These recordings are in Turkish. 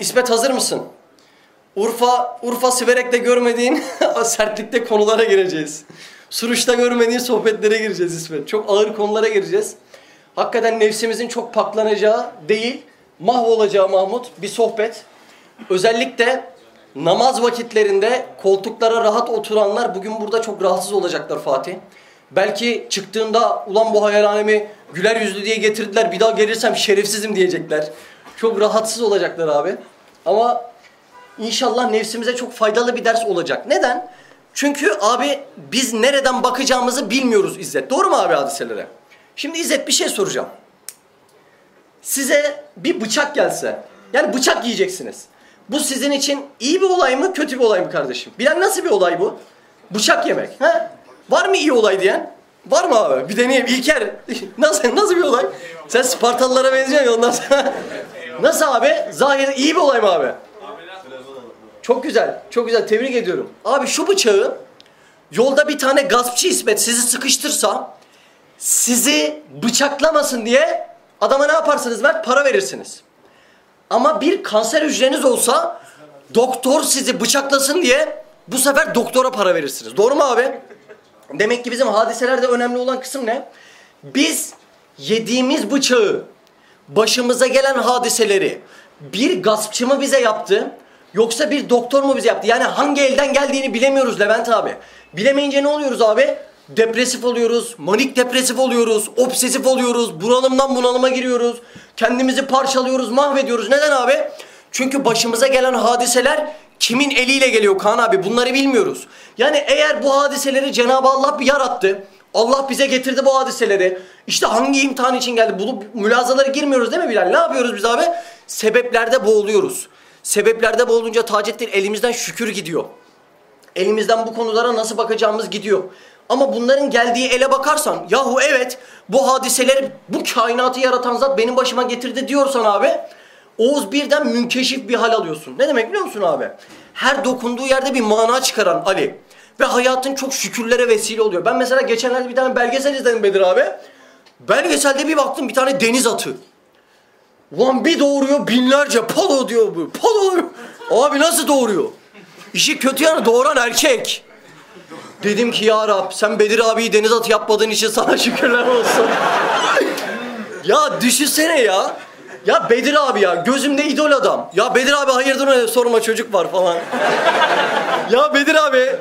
İsmet hazır mısın? Urfa, Urfa Siverek'te görmediğin sertlikte konulara gireceğiz. Suruç'ta görmediğin sohbetlere gireceğiz İsmet. Çok ağır konulara gireceğiz. Hakikaten nefsimizin çok paklanacağı değil, mahvolacağı Mahmut bir sohbet. Özellikle namaz vakitlerinde koltuklara rahat oturanlar bugün burada çok rahatsız olacaklar Fatih. Belki çıktığında ulan bu hayalhanemi güler yüzlü diye getirdiler bir daha gelirsem şerefsizim diyecekler. Çok rahatsız olacaklar abi. Ama inşallah nefsimize çok faydalı bir ders olacak. Neden? Çünkü abi biz nereden bakacağımızı bilmiyoruz İzzet. Doğru mu abi hadiselere? Şimdi İzzet bir şey soracağım. Size bir bıçak gelse, yani bıçak yiyeceksiniz. Bu sizin için iyi bir olay mı, kötü bir olay mı kardeşim? Bilen nasıl bir olay bu? Bıçak yemek. He? Var mı iyi olay diyen? Var mı abi? Bir deneyeyim. İlker. nasıl, nasıl bir olay? Sen Spartalılara benziyorsun ondan sonra. Nasıl abi? Zahir iyi bir olay mı abi? Çok güzel. Çok güzel. Tebrik ediyorum. Abi şu bıçağı yolda bir tane gaspçı İsmet sizi sıkıştırsa sizi bıçaklamasın diye adama ne yaparsınız Mert? Para verirsiniz. Ama bir kanser hücreniz olsa doktor sizi bıçaklasın diye bu sefer doktora para verirsiniz. Doğru mu abi? Demek ki bizim hadiselerde önemli olan kısım ne? Biz yediğimiz bıçağı, başımıza gelen hadiseleri bir gaspçı mı bize yaptı yoksa bir doktor mu bize yaptı? Yani hangi elden geldiğini bilemiyoruz Levent abi. Bilemeyince ne oluyoruz abi? Depresif oluyoruz, manik depresif oluyoruz, obsesif oluyoruz, bunalımdan bunalıma giriyoruz, kendimizi parçalıyoruz, mahvediyoruz. Neden abi? Çünkü başımıza gelen hadiseler kimin eliyle geliyor Kaan abi bunları bilmiyoruz. Yani eğer bu hadiseleri Cenab-ı Allah bir yarattı, Allah bize getirdi bu hadiseleri. İşte hangi imtihan için geldi? Bunu mülazalara girmiyoruz değil mi Bilal? Ne yapıyoruz biz abi? Sebeplerde boğuluyoruz. Sebeplerde boğulunca Taceddin elimizden şükür gidiyor. Elimizden bu konulara nasıl bakacağımız gidiyor. Ama bunların geldiği ele bakarsan yahu evet bu hadiseleri bu kainatı yaratan zat benim başıma getirdi diyorsan abi Oğuz birden münkeşif bir hal alıyorsun. Ne demek biliyor musun abi? Her dokunduğu yerde bir mana çıkaran Ali. Ve hayatın çok şükürlere vesile oluyor. Ben mesela geçenlerde bir tane belgesel izledim Bedir abi. Belgeselde bir baktım bir tane deniz atı. Ulan bir doğuruyor binlerce palo diyor bu. Palo diyor. Abi nasıl doğuruyor? İşi kötü yanı doğuran erkek. Dedim ki ya Rab sen Bedir abiyi deniz atı yapmadığın için sana şükürler olsun. ya düşünsene ya. Ya Bedir abi ya gözümde idol adam. Ya Bedir abi hayırdır öyle sorma çocuk var falan. ya Bedir abi.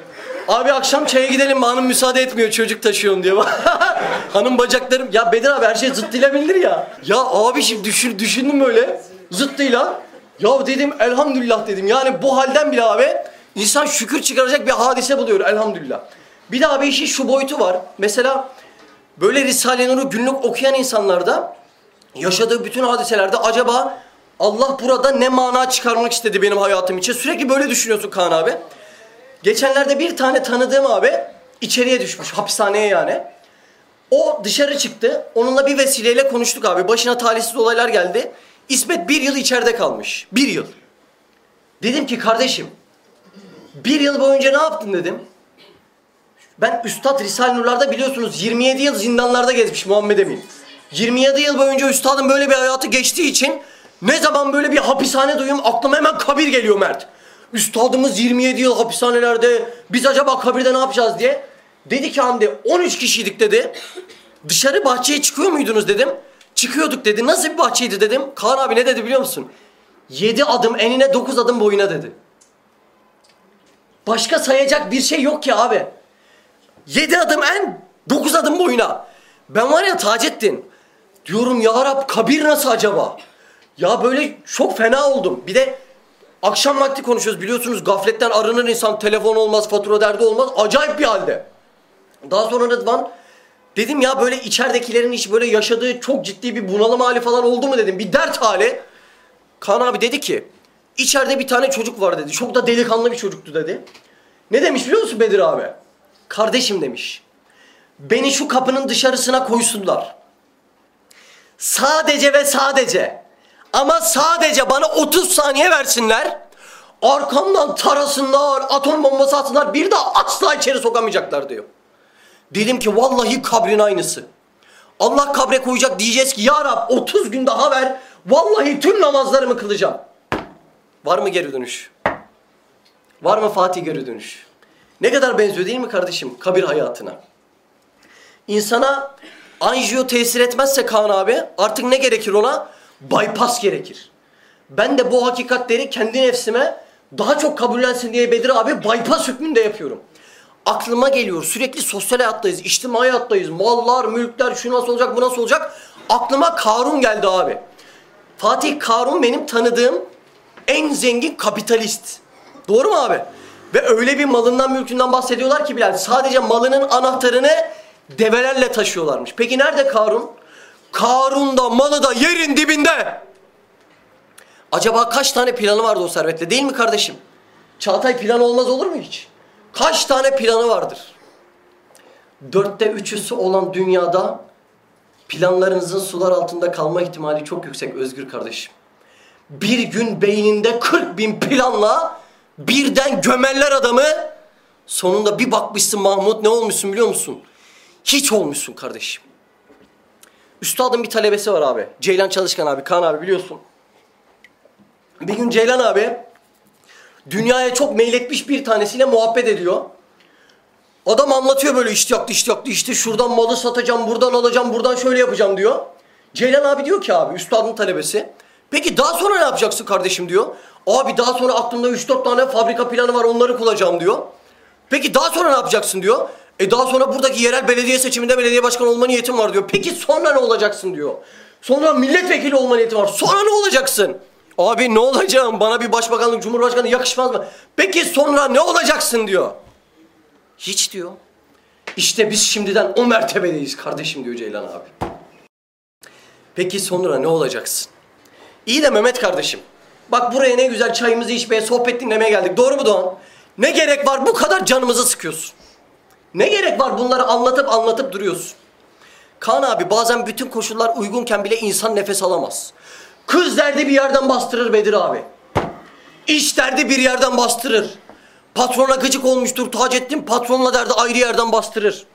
Abi akşam çaya gidelim mi hanım müsaade etmiyor çocuk taşıyorum diye. hanım bacaklarım. Ya Bedir abi her şey zıttıyla bilinir ya. Ya abi şimdi düşün, düşündüm böyle zıttıyla. Ya dedim elhamdülillah dedim. Yani bu halden bile abi insan şükür çıkaracak bir hadise buluyor elhamdülillah. Bir daha bir işin şu boyutu var. Mesela böyle Risale-i Nur'u günlük okuyan insanlarda yaşadığı bütün hadiselerde acaba Allah burada ne mana çıkarmak istedi benim hayatım için? Sürekli böyle düşünüyorsun Kaan abi. Geçenlerde bir tane tanıdığım abi içeriye düşmüş hapishaneye yani. O dışarı çıktı. Onunla bir vesileyle konuştuk abi. Başına talihsiz olaylar geldi. İsmet bir yıl içeride kalmış. Bir yıl. Dedim ki kardeşim bir yıl boyunca ne yaptın dedim. Ben Üstad Risale Nurlar'da biliyorsunuz 27 yıl zindanlarda gezmiş Muhammed Emin. 27 yıl boyunca üstadın böyle bir hayatı geçtiği için ne zaman böyle bir hapishane duyuyorum aklıma hemen kabir geliyor Mert. Üstadımız 27 yıl hapishanelerde biz acaba kabirde ne yapacağız diye. Dedi ki Hamdi 13 kişiydik dedi. Dışarı bahçeye çıkıyor muydunuz dedim. Çıkıyorduk dedi. Nasıl bir bahçeydi dedim. Kaan abi ne dedi biliyor musun? 7 adım enine 9 adım boyuna dedi. Başka sayacak bir şey yok ki abi. 7 adım en 9 adım boyuna. Ben var ya Taceddin. Diyorum ya Rab kabir nasıl acaba? Ya böyle çok fena oldum. Bir de akşam vakti konuşuyoruz biliyorsunuz gafletten arınır insan telefon olmaz fatura derdi olmaz acayip bir halde. Daha sonra Rıdvan dedim ya böyle içeridekilerin hiç böyle yaşadığı çok ciddi bir bunalım hali falan oldu mu dedim bir dert hali. Kaan abi dedi ki içeride bir tane çocuk var dedi çok da delikanlı bir çocuktu dedi. Ne demiş biliyor musun Bedir abi? Kardeşim demiş. Beni şu kapının dışarısına koysunlar. Sadece ve sadece ama sadece bana 30 saniye versinler. Arkamdan tarasınlar, atom bombası atsınlar. Bir daha asla içeri sokamayacaklar diyor. Dedim ki vallahi kabrin aynısı. Allah kabre koyacak diyeceğiz ki ya Rab 30 gün daha ver. Vallahi tüm namazlarımı kılacağım. Var mı geri dönüş? Var mı Fatih geri dönüş? Ne kadar benziyor değil mi kardeşim kabir hayatına? İnsana anjiyo tesir etmezse Kaan abi artık ne gerekir ona? Bypass gerekir. Ben de bu hakikatleri kendi nefsime daha çok kabullensin diye Bedir abi bypass hükmünde yapıyorum. Aklıma geliyor sürekli sosyal hayattayız, içtimai hayattayız. Mallar, mülkler, şu nasıl olacak, bu nasıl olacak? Aklıma Karun geldi abi. Fatih Karun benim tanıdığım en zengin kapitalist. Doğru mu abi? Ve öyle bir malından mülkünden bahsediyorlar ki Bilal sadece malının anahtarını develerle taşıyorlarmış. Peki nerede Karun? Karun da malı da yerin dibinde. Acaba kaç tane planı vardı o servetle değil mi kardeşim? Çağatay planı olmaz olur mu hiç? Kaç tane planı vardır? Dörtte üçüsü olan dünyada planlarınızın sular altında kalma ihtimali çok yüksek Özgür kardeşim. Bir gün beyninde 40 bin planla birden gömerler adamı. Sonunda bir bakmışsın Mahmut ne olmuşsun biliyor musun? Hiç olmuşsun kardeşim. Üstadın bir talebesi var abi. Ceylan Çalışkan abi, Kaan abi biliyorsun. Bir gün Ceylan abi dünyaya çok meyletmiş bir tanesiyle muhabbet ediyor. Adam anlatıyor böyle iştiyaktı iştiyaktı işte şuradan malı satacağım, buradan alacağım, buradan şöyle yapacağım diyor. Ceylan abi diyor ki abi üstadın talebesi. Peki daha sonra ne yapacaksın kardeşim diyor. Abi daha sonra aklımda 3-4 tane fabrika planı var onları kullanacağım diyor. Peki daha sonra ne yapacaksın diyor. E daha sonra buradaki yerel belediye seçiminde belediye başkanı olma niyetim var diyor. Peki sonra ne olacaksın diyor. Sonra milletvekili olma niyetim var. Sonra ne olacaksın? Abi ne olacağım? Bana bir başbakanlık, cumhurbaşkanı yakışmaz mı? Peki sonra ne olacaksın diyor. Hiç diyor. İşte biz şimdiden o mertebedeyiz kardeşim diyor Ceylan abi. Peki sonra ne olacaksın? İyi de Mehmet kardeşim. Bak buraya ne güzel çayımızı içmeye, sohbet dinlemeye geldik. Doğru mu Doğan? Ne gerek var bu kadar canımızı sıkıyorsun? Ne gerek var bunları anlatıp anlatıp duruyorsun? Kaan abi bazen bütün koşullar uygunken bile insan nefes alamaz. Kız derdi bir yerden bastırır Bedir abi. İş derdi bir yerden bastırır. Patrona gıcık olmuştur Taceddin patronla derdi ayrı yerden bastırır.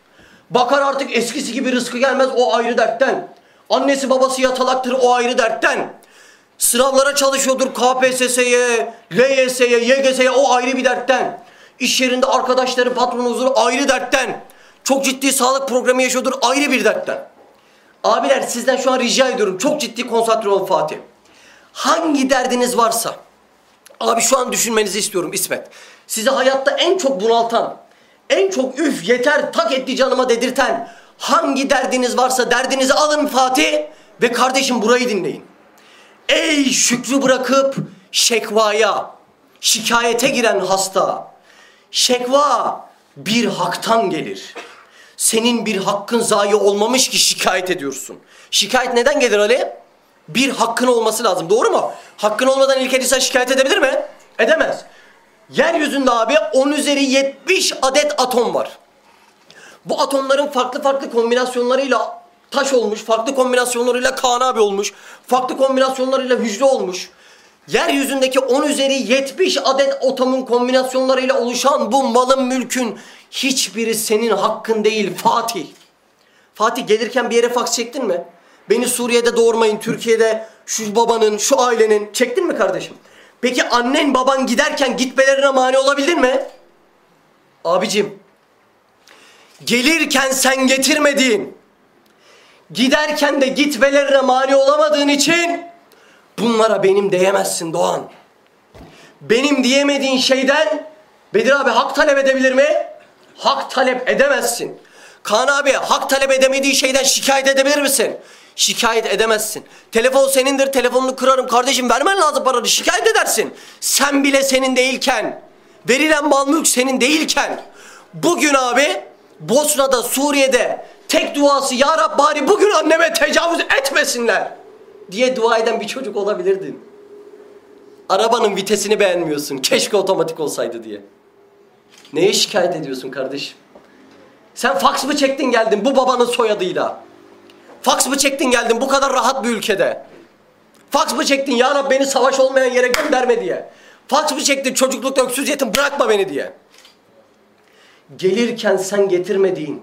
Bakar artık eskisi gibi rızkı gelmez o ayrı dertten. Annesi babası yatalaktır o ayrı dertten. Sınavlara çalışıyordur KPSS'ye, LYS'ye, YGS'ye o ayrı bir dertten. İş yerinde arkadaşları patronu huzuru ayrı dertten. Çok ciddi sağlık programı yaşıyordur ayrı bir dertten. Abiler sizden şu an rica ediyorum çok ciddi konsantre olun Fatih. Hangi derdiniz varsa abi şu an düşünmenizi istiyorum İsmet. Sizi hayatta en çok bunaltan, en çok üf yeter tak etti canıma dedirten hangi derdiniz varsa derdinizi alın Fatih ve kardeşim burayı dinleyin. Ey şükrü bırakıp şekvaya, şikayete giren hasta. Şekva bir haktan gelir. Senin bir hakkın zayi olmamış ki şikayet ediyorsun. Şikayet neden gelir Ali? Bir hakkın olması lazım. Doğru mu? Hakkın olmadan ilk insan şikayet edebilir mi? Edemez. Yeryüzünde abi 10 üzeri 70 adet atom var. Bu atomların farklı farklı kombinasyonlarıyla taş olmuş, farklı kombinasyonlarıyla Kaan abi olmuş, farklı kombinasyonlarıyla hücre olmuş. Yeryüzündeki 10 üzeri 70 adet atomun kombinasyonlarıyla oluşan bu malın mülkün hiçbiri senin hakkın değil Fatih. Fatih gelirken bir yere faks çektin mi? Beni Suriye'de doğurmayın, Türkiye'de şu babanın, şu ailenin çektin mi kardeşim? Peki annen baban giderken gitmelerine mani olabildin mi? Abicim, gelirken sen getirmediğin, giderken de gitmelerine mani olamadığın için bunlara benim diyemezsin Doğan. Benim diyemediğin şeyden Bedir abi hak talep edebilir mi? Hak talep edemezsin. Kaan abi hak talep edemediği şeyden şikayet edebilir misin? Şikayet edemezsin. Telefon senindir, telefonunu kırarım. Kardeşim vermen lazım paranı, şikayet edersin. Sen bile senin değilken, verilen mal mülk senin değilken, bugün abi Bosna'da, Suriye'de tek duası Ya Rab bari bugün anneme tecavüz etmesinler diye dua eden bir çocuk olabilirdin. Arabanın vitesini beğenmiyorsun. Keşke otomatik olsaydı diye. Neye şikayet ediyorsun kardeşim? Sen faks mı çektin geldin bu babanın soyadıyla? Faks mı çektin geldin bu kadar rahat bir ülkede? Faks mı çektin ya Rab beni savaş olmayan yere gönderme diye? Faks mı çektin çocuklukta öksüz yetim bırakma beni diye? Gelirken sen getirmediğin,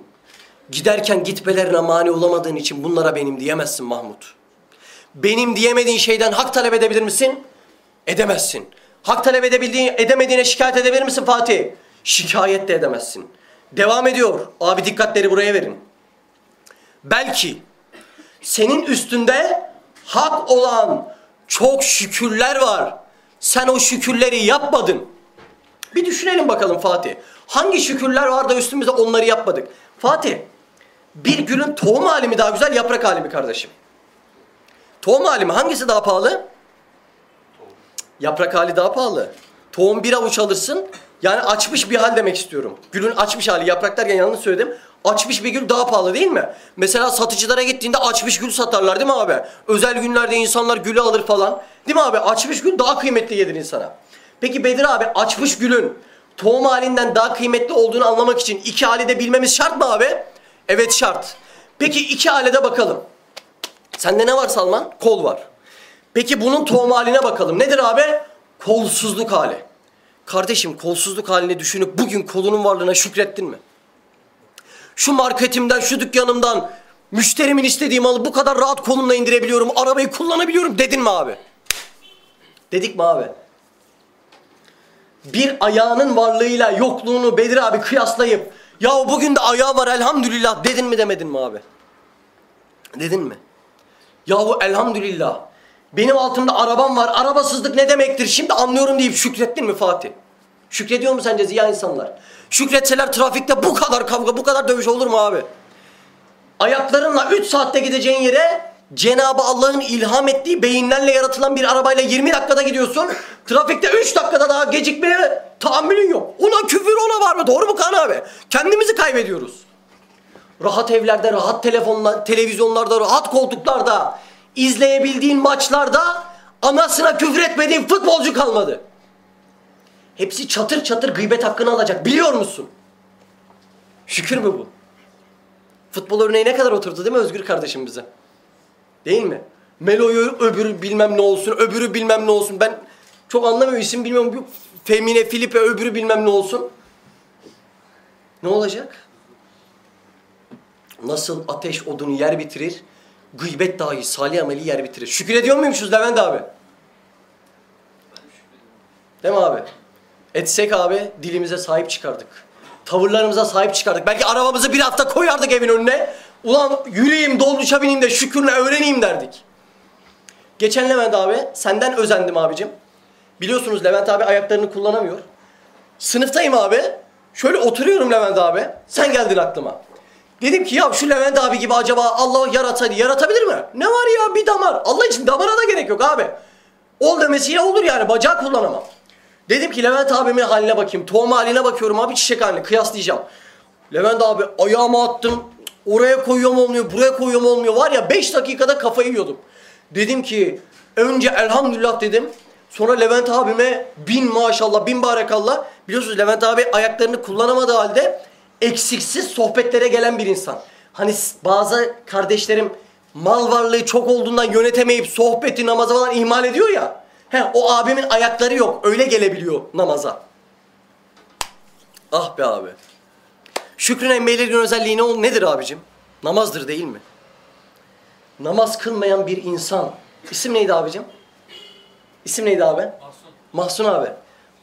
giderken gitmelerine mani olamadığın için bunlara benim diyemezsin Mahmut. Benim diyemediğin şeyden hak talep edebilir misin? Edemezsin. Hak talep edebildiğin, edemediğine şikayet edebilir misin Fatih? Şikayet de edemezsin. Devam ediyor. Abi dikkatleri buraya verin. Belki senin üstünde hak olan çok şükürler var. Sen o şükürleri yapmadın. Bir düşünelim bakalım Fatih. Hangi şükürler var da üstümüzde onları yapmadık? Fatih, bir gülün tohum hali mi daha güzel, yaprak hali mi kardeşim? Tohum hali mi? Hangisi daha pahalı? Yaprak hali daha pahalı. Tohum bir avuç alırsın. Yani açmış bir hal demek istiyorum. Gülün açmış hali. Yaprak derken yanlış söyledim. Açmış bir gül daha pahalı değil mi? Mesela satıcılara gittiğinde açmış gül satarlar değil mi abi? Özel günlerde insanlar gülü alır falan. Değil mi abi? Açmış gül daha kıymetli gelir insana. Peki Bedir abi açmış gülün tohum halinden daha kıymetli olduğunu anlamak için iki hali de bilmemiz şart mı abi? Evet şart. Peki iki hale de bakalım. Sende ne var Salman? Kol var. Peki bunun tohum haline bakalım. Nedir abi? Kolsuzluk hali. Kardeşim kolsuzluk halini düşünüp bugün kolunun varlığına şükrettin mi? Şu marketimden, şu dükkanımdan müşterimin istediği malı bu kadar rahat kolumla indirebiliyorum, arabayı kullanabiliyorum dedin mi abi? Dedik mi abi? Bir ayağının varlığıyla yokluğunu Bedir abi kıyaslayıp ya bugün de ayağı var elhamdülillah dedin mi demedin mi abi? Dedin mi? Yahu elhamdülillah. Benim altımda arabam var. Arabasızlık ne demektir? Şimdi anlıyorum deyip şükrettin mi Fatih? Şükrediyor mu sence ziya insanlar? Şükretseler trafikte bu kadar kavga, bu kadar dövüş olur mu abi? Ayaklarınla 3 saatte gideceğin yere Cenabı Allah'ın ilham ettiği beyinlerle yaratılan bir arabayla 20 dakikada gidiyorsun. Trafikte 3 dakikada daha gecikmeye tahammülün yok. Ona küfür ona var mı? Doğru mu Kaan abi? Kendimizi kaybediyoruz. Rahat evlerde, rahat telefonlar, televizyonlarda, rahat koltuklarda, izleyebildiğin maçlarda anasına küfür etmediğin futbolcu kalmadı. Hepsi çatır çatır gıybet hakkını alacak. Biliyor musun? Şükür mü bu? Futbol örneği ne kadar oturdu değil mi Özgür kardeşim bize? Değil mi? Melo'yu öbürü bilmem ne olsun, öbürü bilmem ne olsun. Ben çok anlamıyorum isim bilmiyorum. Femine, Filipe öbürü bilmem ne olsun. Ne olacak? Nasıl ateş odunu yer bitirir, gıybet dahi salih ameli yer bitirir. Şükür ediyor muymuşuz Levent abi? Değil mi abi? Etsek abi dilimize sahip çıkardık. Tavırlarımıza sahip çıkardık. Belki arabamızı bir hafta koyardık evin önüne. Ulan yürüyeyim, dolmuşa bineyim de şükürle öğreneyim derdik. Geçen Levent abi senden özendim abicim. Biliyorsunuz Levent abi ayaklarını kullanamıyor. Sınıftayım abi. Şöyle oturuyorum Levent abi. Sen geldin aklıma. Dedim ki ya şu Levent abi gibi acaba Allah yarataydı. Yaratabilir mi? Ne var ya bir damar. Allah için damara da gerek yok abi. Ol demesiyle olur yani. Bacağı kullanamam. Dedim ki Levent abimin haline bakayım. Tohum haline bakıyorum abi çiçek haline. Kıyaslayacağım. Levent abi ayağımı attım. Oraya koyuyorum olmuyor. Buraya koyuyorum olmuyor. Var ya 5 dakikada kafayı yiyordum. Dedim ki önce elhamdülillah dedim. Sonra Levent abime bin maşallah bin barekallah. Biliyorsunuz Levent abi ayaklarını kullanamadığı halde eksiksiz sohbetlere gelen bir insan. Hani bazı kardeşlerim mal varlığı çok olduğundan yönetemeyip sohbeti namaza falan ihmal ediyor ya. He, o abimin ayakları yok. Öyle gelebiliyor namaza. Ah be abi. Şükrün emmeylerin özelliği ne, nedir abicim? Namazdır değil mi? Namaz kılmayan bir insan. İsim neydi abicim? İsim neydi abi? Mahsun. Mahsun abi.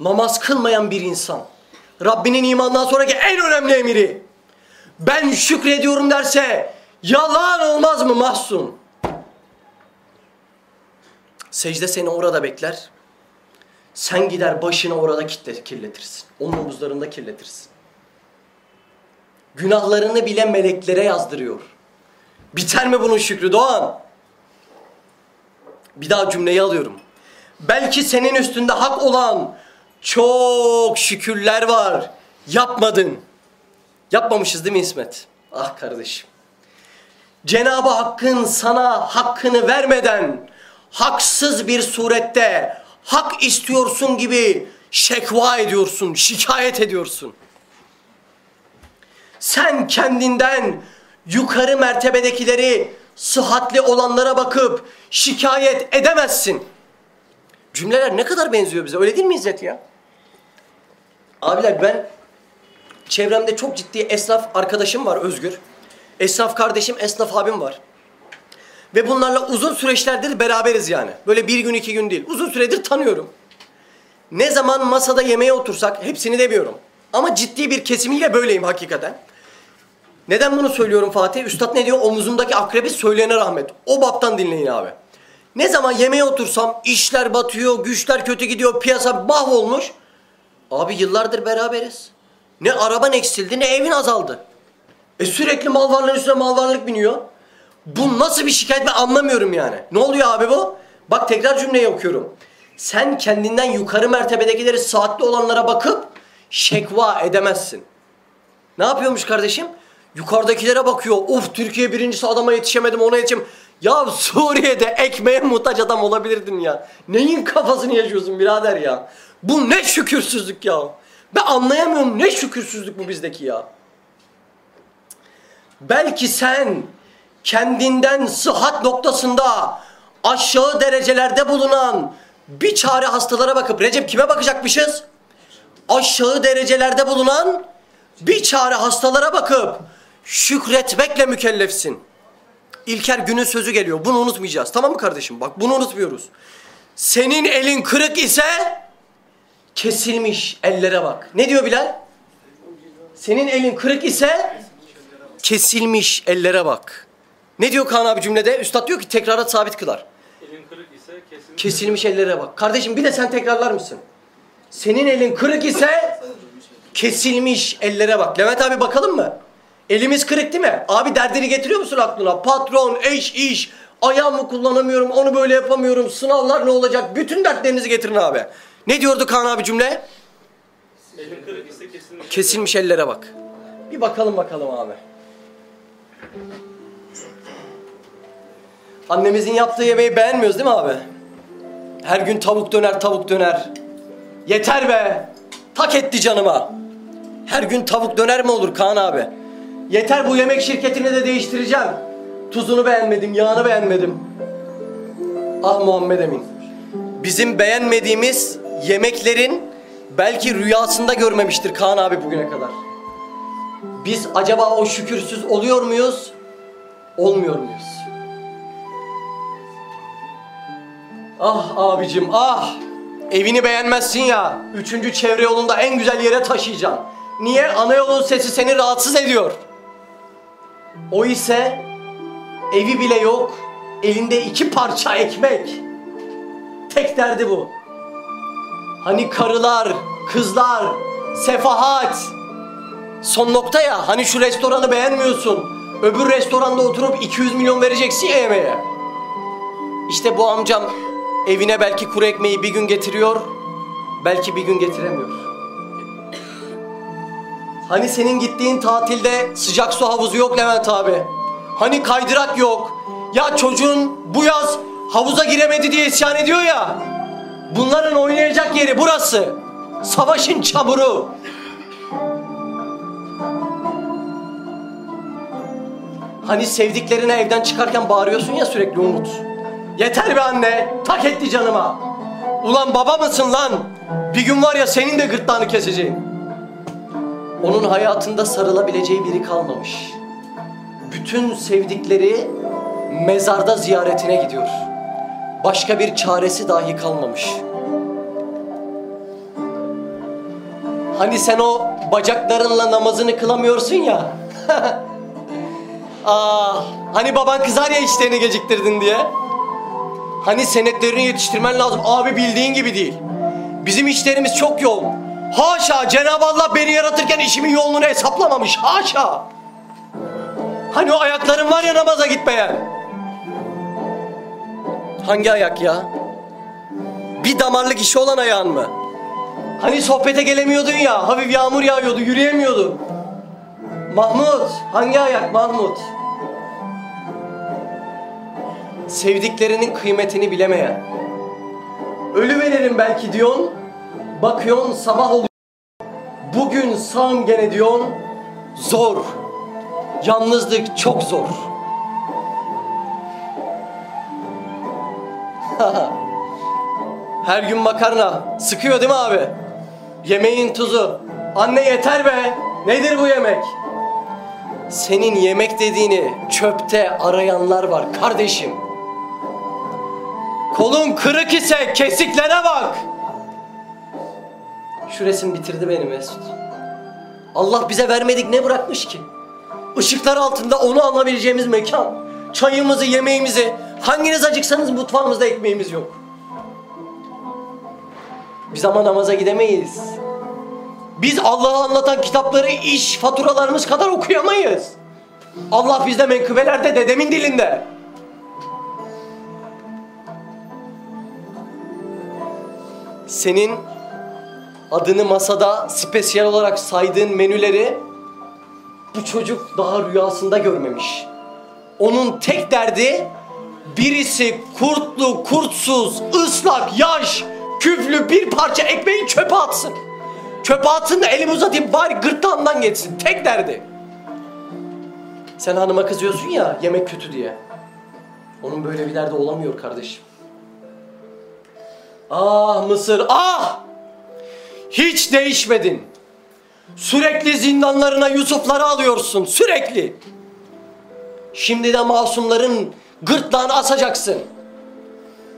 Namaz kılmayan bir insan. Rabbinin imandan sonraki en önemli emiri. Ben şükrediyorum derse yalan olmaz mı Mahsun? Secde seni orada bekler. Sen gider başını orada kitle, kirletirsin. Onun omuzlarında kirletirsin. Günahlarını bile meleklere yazdırıyor. Biter mi bunun şükrü Doğan? Bir daha cümleyi alıyorum. Belki senin üstünde hak olan çok şükürler var. Yapmadın. Yapmamışız değil mi İsmet? Ah kardeşim. Cenab-ı Hakk'ın sana hakkını vermeden haksız bir surette hak istiyorsun gibi şekva ediyorsun, şikayet ediyorsun. Sen kendinden yukarı mertebedekileri sıhhatli olanlara bakıp şikayet edemezsin. Cümleler ne kadar benziyor bize öyle değil mi İzzet ya? Abiler ben çevremde çok ciddi esnaf arkadaşım var Özgür. Esnaf kardeşim, esnaf abim var. Ve bunlarla uzun süreçlerdir beraberiz yani. Böyle bir gün iki gün değil. Uzun süredir tanıyorum. Ne zaman masada yemeğe otursak, hepsini demiyorum. Ama ciddi bir kesimiyle böyleyim hakikaten. Neden bunu söylüyorum Fatih? Üstad ne diyor? Omuzumdaki akrebi söyleyene rahmet. O baptan dinleyin abi. Ne zaman yemeğe otursam işler batıyor, güçler kötü gidiyor, piyasa mahvolmuş. Abi yıllardır beraberiz. Ne araban eksildi ne evin azaldı. E sürekli mal varlığın üstüne mal varlık biniyor. Bu nasıl bir şikayet ben anlamıyorum yani. Ne oluyor abi bu? Bak tekrar cümleyi okuyorum. Sen kendinden yukarı mertebedekileri saatli olanlara bakıp şekva edemezsin. Ne yapıyormuş kardeşim? Yukarıdakilere bakıyor. Of Türkiye birincisi adama yetişemedim ona yetişem. Ya Suriye'de ekmeğe muhtaç adam olabilirdin ya. Neyin kafasını yaşıyorsun birader ya? Bu ne şükürsüzlük ya. Ben anlayamıyorum ne şükürsüzlük bu bizdeki ya. Belki sen kendinden sıhhat noktasında aşağı derecelerde bulunan bir çare hastalara bakıp Recep kime bakacakmışız? Aşağı derecelerde bulunan bir çare hastalara bakıp şükretmekle mükellefsin. İlker günün sözü geliyor. Bunu unutmayacağız. Tamam mı kardeşim? Bak bunu unutmuyoruz. Senin elin kırık ise kesilmiş ellere bak. Ne diyor Bilal? Senin elin kırık ise kesilmiş ellere bak. Ne diyor Kaan abi cümlede? Üstad diyor ki tekrara sabit kılar. Elin kırık ise kesilmiş. Kesilmiş ellere bak. Kardeşim bir de sen tekrarlar mısın? Senin elin kırık ise kesilmiş ellere bak. Levent abi bakalım mı? Elimiz kırık değil mi? Abi derdini getiriyor musun aklına? Patron, eş, iş, ayağımı kullanamıyorum, onu böyle yapamıyorum, sınavlar ne olacak? Bütün dertlerinizi getirin abi. Ne diyordu Kaan abi cümle? Elin kırık ise kesilmiş. Kesilmiş ellere bak. Bir bakalım bakalım abi. Annemizin yaptığı yemeği beğenmiyoruz değil mi abi? Her gün tavuk döner tavuk döner. Yeter be. Tak etti canıma. Her gün tavuk döner mi olur Kaan abi? Yeter bu yemek şirketini de değiştireceğim. Tuzunu beğenmedim, yağını beğenmedim. Ah Muhammed Emin. Bizim beğenmediğimiz yemeklerin belki rüyasında görmemiştir Kaan abi bugüne kadar. Biz acaba o şükürsüz oluyor muyuz? Olmuyor muyuz? Ah abicim ah! Evini beğenmezsin ya. Üçüncü çevre yolunda en güzel yere taşıyacaksın. Niye? Ana yolun sesi seni rahatsız ediyor. O ise evi bile yok. Elinde iki parça ekmek. Tek derdi bu. Hani karılar, kızlar, sefahat. Son nokta ya hani şu restoranı beğenmiyorsun. Öbür restoranda oturup 200 milyon vereceksin ya yemeğe. İşte bu amcam evine belki kuru ekmeği bir gün getiriyor. Belki bir gün getiremiyor. Hani senin gittiğin tatilde sıcak su havuzu yok Levent abi. Hani kaydırak yok. Ya çocuğun bu yaz havuza giremedi diye isyan ediyor ya. Bunların oynayacak yeri burası. Savaşın çamuru. Hani sevdiklerine evden çıkarken bağırıyorsun ya sürekli Umut. Yeter be anne, tak etti canıma. Ulan baba mısın lan? Bir gün var ya senin de gırtlağını keseceğim. Onun hayatında sarılabileceği biri kalmamış. Bütün sevdikleri mezarda ziyaretine gidiyor. Başka bir çaresi dahi kalmamış. Hani sen o bacaklarınla namazını kılamıyorsun ya. Ah, hani baban kızar ya işlerini geciktirdin diye. Hani senetlerini yetiştirmen lazım. Abi bildiğin gibi değil. Bizim işlerimiz çok yoğun. Haşa Cenab-ı Allah beni yaratırken işimin yoğunluğunu hesaplamamış. Haşa. Hani o ayakların var ya namaza gitmeye. Hangi ayak ya? Bir damarlık işi olan ayağın mı? Hani sohbete gelemiyordun ya, hafif yağmur yağıyordu, yürüyemiyordun. Mahmut, hangi ayak Mahmut? Sevdiklerinin kıymetini bilemeyen. Ölü veririm belki diyorsun, bakıyorsun sabah oluyor. Bugün sağım gene diyorsun, zor. Yalnızlık çok zor. Her gün makarna. Sıkıyor değil mi abi? Yemeğin tuzu. Anne yeter be. Nedir bu yemek? Senin yemek dediğini çöpte arayanlar var kardeşim. Kolun kırık ise kesiklere bak. Şu resim bitirdi beni Mesut. Allah bize vermedik ne bırakmış ki? Işıklar altında onu alabileceğimiz mekan. Çayımızı, yemeğimizi. Hanginiz acıksanız mutfağımızda ekmeğimiz yok. Biz ama namaza gidemeyiz. Biz Allah'ı anlatan kitapları iş faturalarımız kadar okuyamayız. Allah bizde menkıbelerde dedemin dilinde. Senin adını masada spesiyel olarak saydığın menüleri bu çocuk daha rüyasında görmemiş. Onun tek derdi birisi kurtlu, kurtsuz, ıslak, yaş, küflü bir parça ekmeği çöpe atsın. Çöpe atsın da elimi uzatayım bari gırtlağımdan geçsin. Tek derdi. Sen hanıma kızıyorsun ya yemek kötü diye. Onun böyle bir derdi olamıyor kardeşim. Ah Mısır ah! Hiç değişmedin. Sürekli zindanlarına Yusufları alıyorsun sürekli. Şimdi de masumların gırtlağını asacaksın.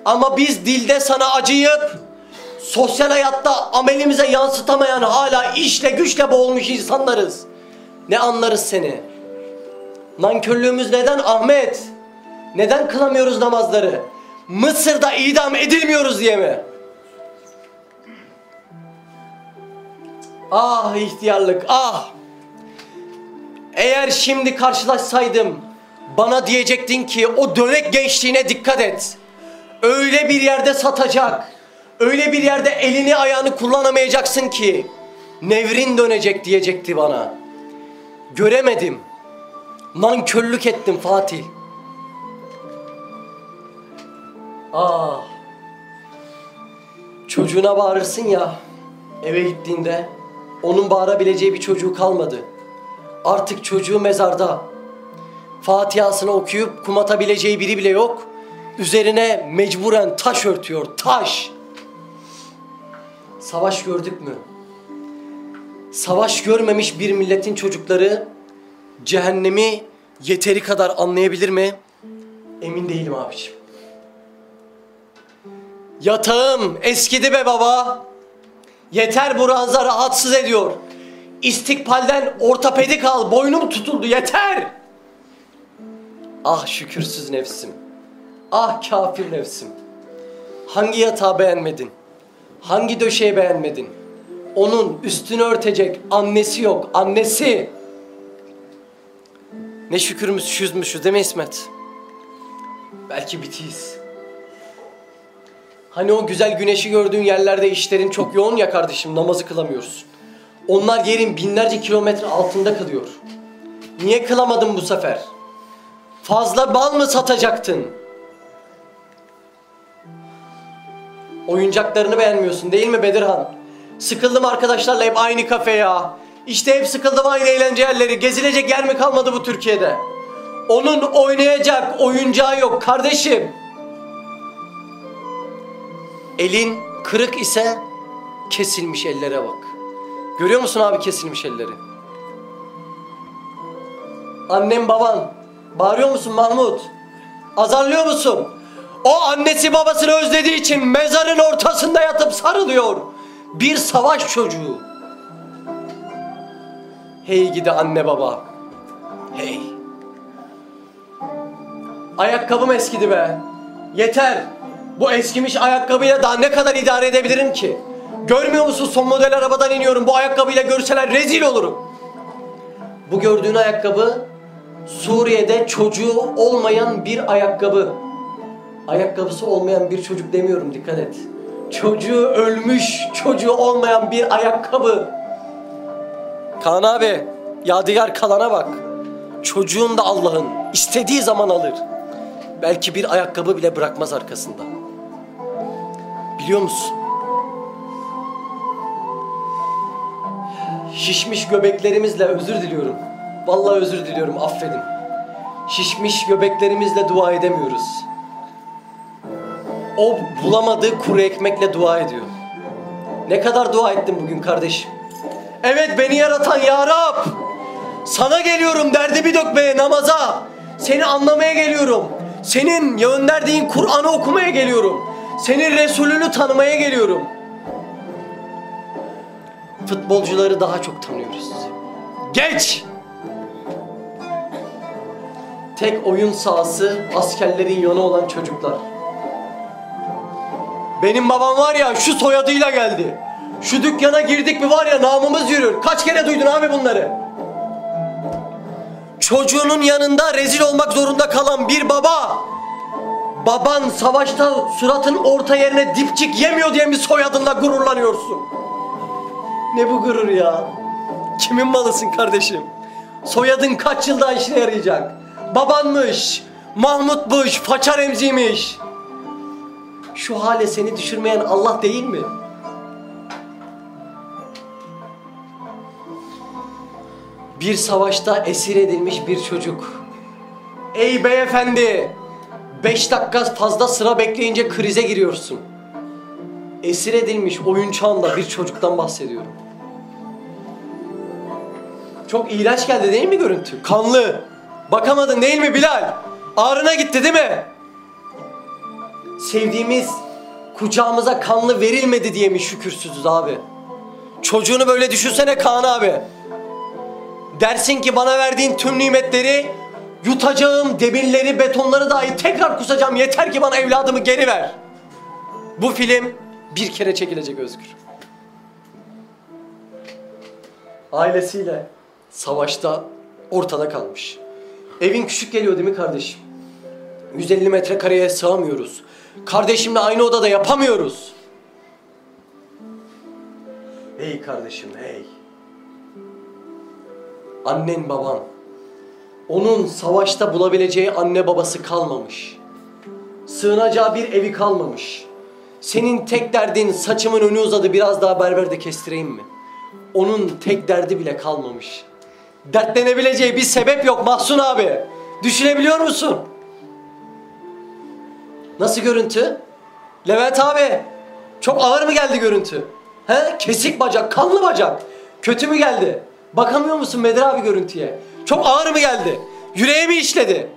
Ama biz dilde sana acıyıp sosyal hayatta amelimize yansıtamayan hala işle güçle boğulmuş insanlarız. Ne anlarız seni? Nankörlüğümüz neden Ahmet? Neden kılamıyoruz namazları? Mısır'da idam edilmiyoruz diye mi? Ah ihtiyarlık ah! Eğer şimdi karşılaşsaydım bana diyecektin ki o dönek gençliğine dikkat et. Öyle bir yerde satacak. Öyle bir yerde elini ayağını kullanamayacaksın ki nevrin dönecek diyecekti bana. Göremedim. Nankörlük ettim Fatih. Ah. Çocuğuna bağırırsın ya eve gittiğinde onun bağırabileceği bir çocuğu kalmadı. Artık çocuğu mezarda. Fatihasını okuyup kum atabileceği biri bile yok. Üzerine mecburen taş örtüyor, taş. Savaş gördük mü? Savaş görmemiş bir milletin çocukları cehennemi yeteri kadar anlayabilir mi? Emin değilim abiciğim. Yatağım eskidi be baba. Yeter bu ranza rahatsız ediyor. İstikbalden ortopedik al boynum tutuldu yeter. Ah şükürsüz nefsim. Ah kafir nefsim. Hangi yatağı beğenmedin? Hangi döşeği beğenmedin? Onun üstünü örtecek annesi yok annesi. Ne şükürmüşüzmüşüz değil mi İsmet? Belki bitiyiz. Hani o güzel güneşi gördüğün yerlerde işlerin çok yoğun ya kardeşim namazı kılamıyorsun. Onlar yerin binlerce kilometre altında kalıyor. Niye kılamadın bu sefer? Fazla bal mı satacaktın? Oyuncaklarını beğenmiyorsun değil mi Bedirhan? Sıkıldım arkadaşlarla hep aynı kafe ya. İşte hep sıkıldım aynı eğlence yerleri. Gezilecek yer mi kalmadı bu Türkiye'de? Onun oynayacak oyuncağı yok kardeşim. Elin kırık ise kesilmiş ellere bak. Görüyor musun abi kesilmiş elleri? Annem baban bağırıyor musun Mahmut? Azarlıyor musun? O annesi babasını özlediği için mezarın ortasında yatıp sarılıyor. Bir savaş çocuğu. Hey gidi anne baba. Hey. Ayakkabım eskidi be. Yeter. Bu eskimiş ayakkabıyla daha ne kadar idare edebilirim ki? Görmüyor musun son model arabadan iniyorum. Bu ayakkabıyla görseler rezil olurum. Bu gördüğün ayakkabı Suriye'de çocuğu olmayan bir ayakkabı. Ayakkabısı olmayan bir çocuk demiyorum dikkat et. Çocuğu ölmüş, çocuğu olmayan bir ayakkabı. Kaan abi, yadigar kalana bak. Çocuğun da Allah'ın istediği zaman alır. Belki bir ayakkabı bile bırakmaz arkasında. Biliyor musun? Şişmiş göbeklerimizle özür diliyorum. Vallahi özür diliyorum affedin. Şişmiş göbeklerimizle dua edemiyoruz. O bulamadığı kuru ekmekle dua ediyor. Ne kadar dua ettim bugün kardeşim. Evet beni yaratan ya Rab. Sana geliyorum derdimi dökmeye namaza. Seni anlamaya geliyorum. Senin gönderdiğin Kur'an'ı okumaya geliyorum. Senin Resulünü tanımaya geliyorum. Futbolcuları daha çok tanıyoruz. Geç! Tek oyun sahası askerlerin yanı olan çocuklar. Benim babam var ya şu soyadıyla geldi. Şu dükkana girdik mi var ya namımız yürür. Kaç kere duydun abi bunları? Çocuğunun yanında rezil olmak zorunda kalan bir baba. Baban savaşta suratın orta yerine dipçik yemiyor diye mi soyadınla gururlanıyorsun? Ne bu gurur ya? Kimin malısın kardeşim? Soyadın kaç yılda işine yarayacak? Babanmış, Mahmutmuş, Façar emziymiş. Şu hale seni düşürmeyen Allah değil mi? Bir savaşta esir edilmiş bir çocuk. Ey beyefendi! Beş dakika fazla sıra bekleyince krize giriyorsun. Esir edilmiş oyun çağında bir çocuktan bahsediyorum. Çok iğrenç geldi değil mi görüntü? Kanlı. Bakamadın değil mi Bilal? Ağrına gitti değil mi? Sevdiğimiz kucağımıza kanlı verilmedi diye mi şükürsüzüz abi? Çocuğunu böyle düşünsene Kaan abi. Dersin ki bana verdiğin tüm nimetleri yutacağım demirleri, betonları dahi tekrar kusacağım. Yeter ki bana evladımı geri ver. Bu film bir kere çekilecek Özgür. Ailesiyle savaşta ortada kalmış. Evin küçük geliyor değil mi kardeşim? 150 metrekareye sığamıyoruz. Kardeşimle aynı odada yapamıyoruz. Hey kardeşim hey. Annen baban. Onun savaşta bulabileceği anne babası kalmamış. Sığınacağı bir evi kalmamış. Senin tek derdin saçımın önü uzadı biraz daha berberde kestireyim mi? Onun tek derdi bile kalmamış. Dertlenebileceği bir sebep yok Mahsun abi. Düşünebiliyor musun? Nasıl görüntü? Levent abi çok ağır mı geldi görüntü? He? Kesik bacak, kanlı bacak. Kötü mü geldi? Bakamıyor musun Bedir abi görüntüye? Çok ağır mı geldi? Yüreğe mi işledi?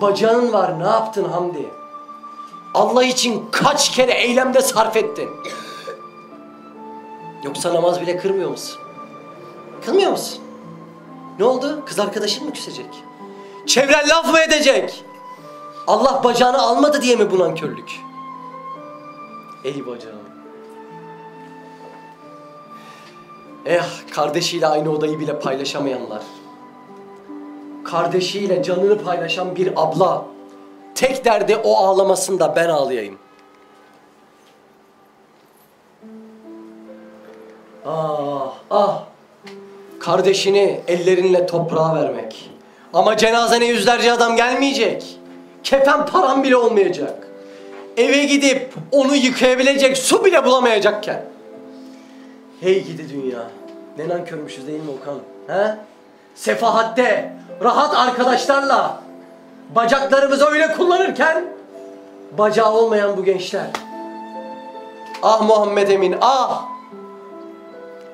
Bacağın var ne yaptın Hamdi? Allah için kaç kere eylemde sarf ettin? Yoksa namaz bile kırmıyor musun? Kılmıyor musun? Ne oldu? Kız arkadaşın mı küsecek? Çevren laf mı edecek? Allah bacağını almadı diye mi bu nankörlük? Ey bacağım. Eh kardeşiyle aynı odayı bile paylaşamayanlar. Kardeşiyle canını paylaşan bir abla. Tek derdi o ağlamasında ben ağlayayım. Ah ah. Kardeşini ellerinle toprağa vermek. Ama cenazene yüzlerce adam gelmeyecek. Kefen param bile olmayacak. Eve gidip onu yıkayabilecek su bile bulamayacakken. Hey gidi dünya. Ne nankörmüşüz değil mi Okan? He? Sefahatte, rahat arkadaşlarla bacaklarımızı öyle kullanırken bacağı olmayan bu gençler. Ah Muhammed Emin ah!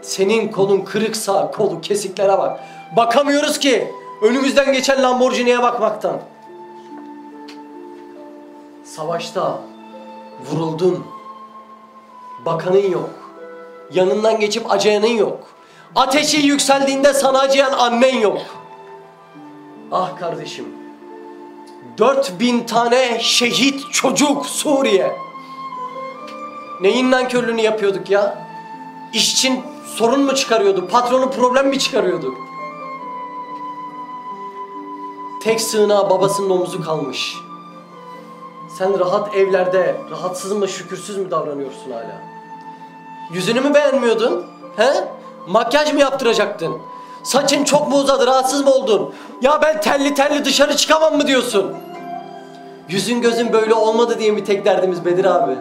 Senin kolun kırıksa kolu kesiklere bak. Bakamıyoruz ki önümüzden geçen Lamborghini'ye bakmaktan. Savaşta vuruldun. Bakanın yok. Yanından geçip acıyanın yok. Ateşi yükseldiğinde sana acıyan annen yok. Ah kardeşim. 4000 tane şehit çocuk Suriye. Neyin nankörlüğünü yapıyorduk ya? İşçin sorun mu çıkarıyordu? Patronu problem mi çıkarıyordu? Tek sığınağı babasının omuzu kalmış. Sen rahat evlerde rahatsız mı şükürsüz mü davranıyorsun hala? Yüzünü mü beğenmiyordun? He? Makyaj mı yaptıracaktın? Saçın çok mu uzadı rahatsız mı oldun? Ya ben telli telli dışarı çıkamam mı diyorsun? Yüzün gözün böyle olmadı diye mi tek derdimiz Bedir abi?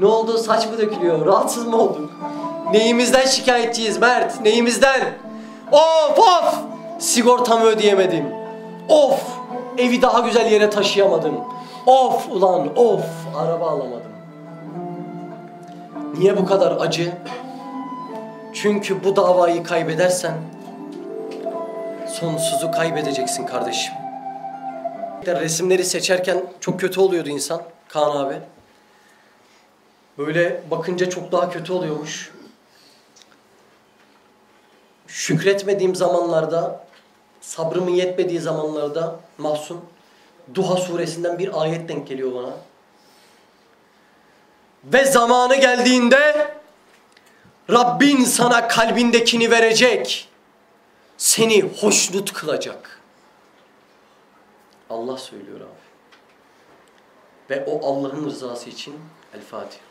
Ne oldu saç mı dökülüyor? Rahatsız mı oldun? Neyimizden şikayetçiyiz Mert? Neyimizden? Of of! Sigortamı ödeyemedim. Of! Evi daha güzel yere taşıyamadım. Of ulan of! Araba alamadım. Niye bu kadar acı? Çünkü bu davayı kaybedersen sonsuzu kaybedeceksin kardeşim. Resimleri seçerken çok kötü oluyordu insan Kaan abi. Böyle bakınca çok daha kötü oluyormuş. şükretmediğim zamanlarda, sabrımın yetmediği zamanlarda Mahsun, Duha suresinden bir ayet denk geliyor bana. Ve zamanı geldiğinde Rabbin sana kalbindekini verecek. Seni hoşnut kılacak. Allah söylüyor abi. Ve o Allah'ın rızası için El Fatiha.